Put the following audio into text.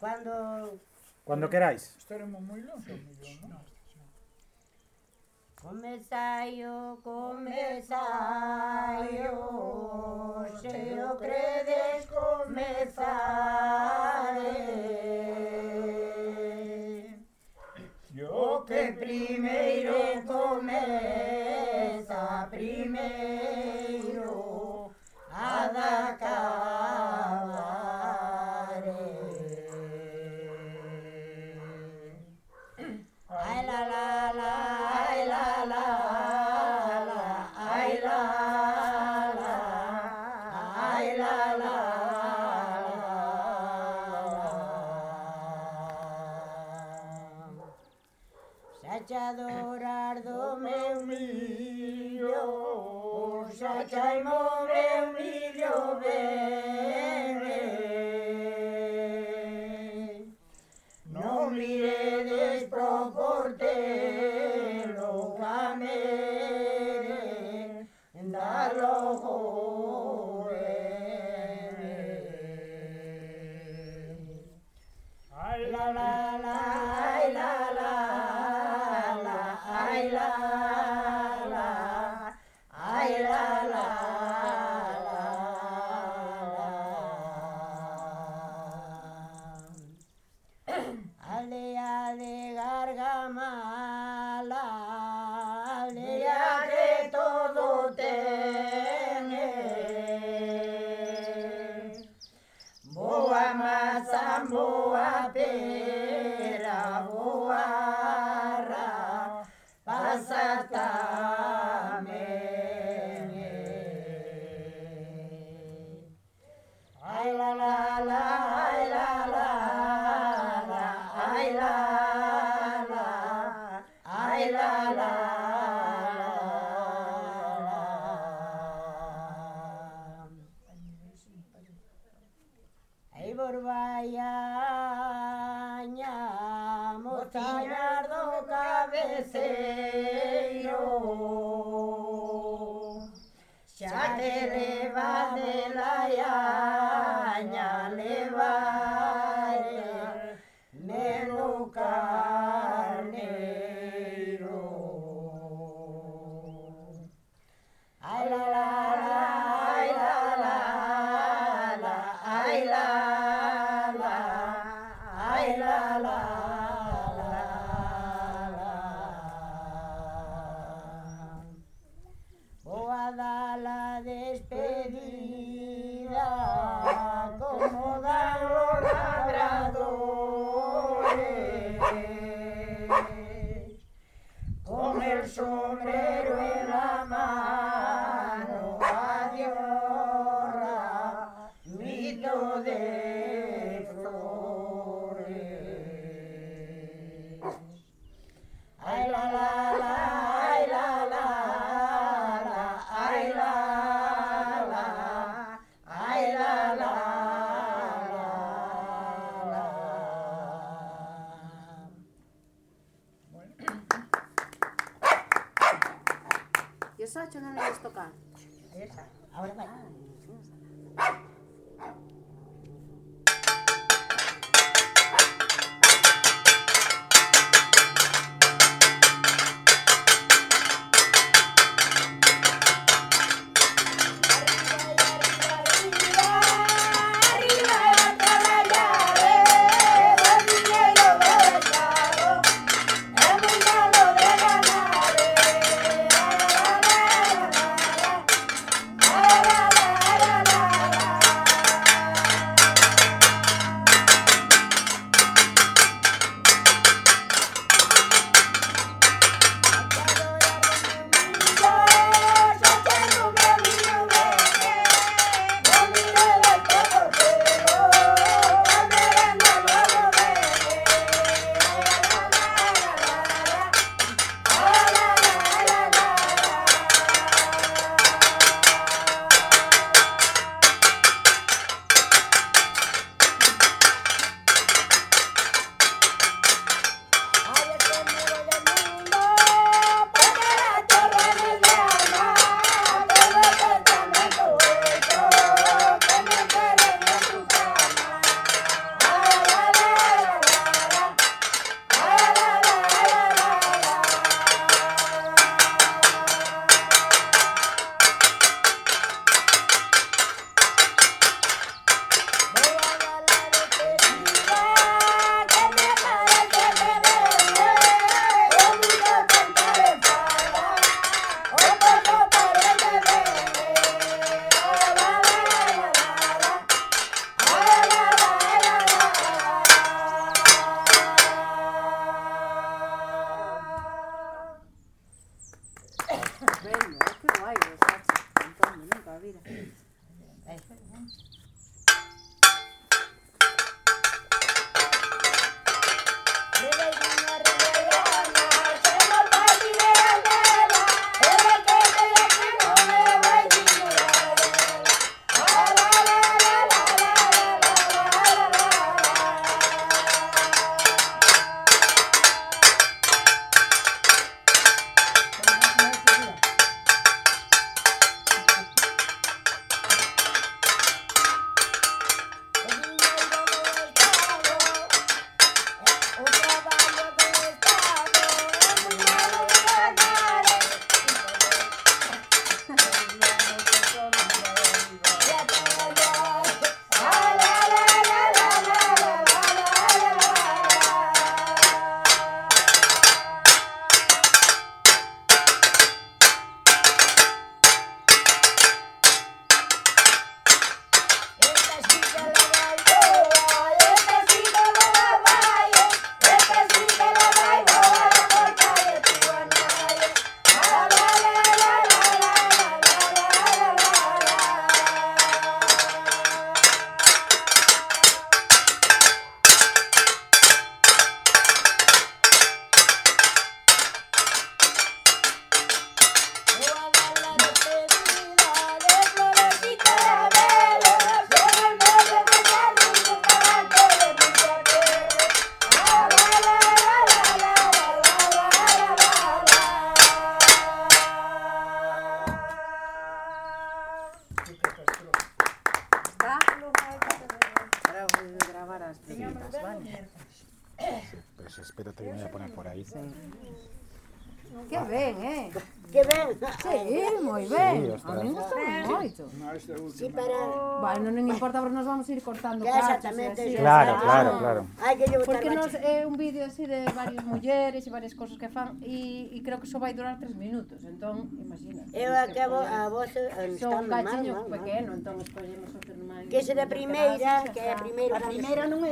Cuando. Cuando queráis. Estaremos muy lejos, ¿no? Começaio, começaio, cheio credes, começaio. te adorar do meu millo, xa chaimo meu millo ben. batera boarra pasata menge. Ai la la. borbaña, mostallardo cabeceiro, ya que le va de la le va carnero. La, la, la. la, la, la. Yo soy una de las toca. Ahora va. Pues espérate, que me voy a poner por ahí. Que ah. ben, eh? Que ben. Sí, moi ben. Sí, a mí gustame moito. Sí, para... Bueno, non importa, pero nos vamos a ir cortando Exactamente. Así, claro, así. claro, claro. Hai que lle Porque nos é eh, un vídeo así de varias mulleres e varias cousas que fan e, e creo que só vai durar tres minutos, entón, imagina. Eu acabo a vos Son cachiños pequeno, entón escollemos outro normal. Que se da primeira, que é a primeira. A primeira non é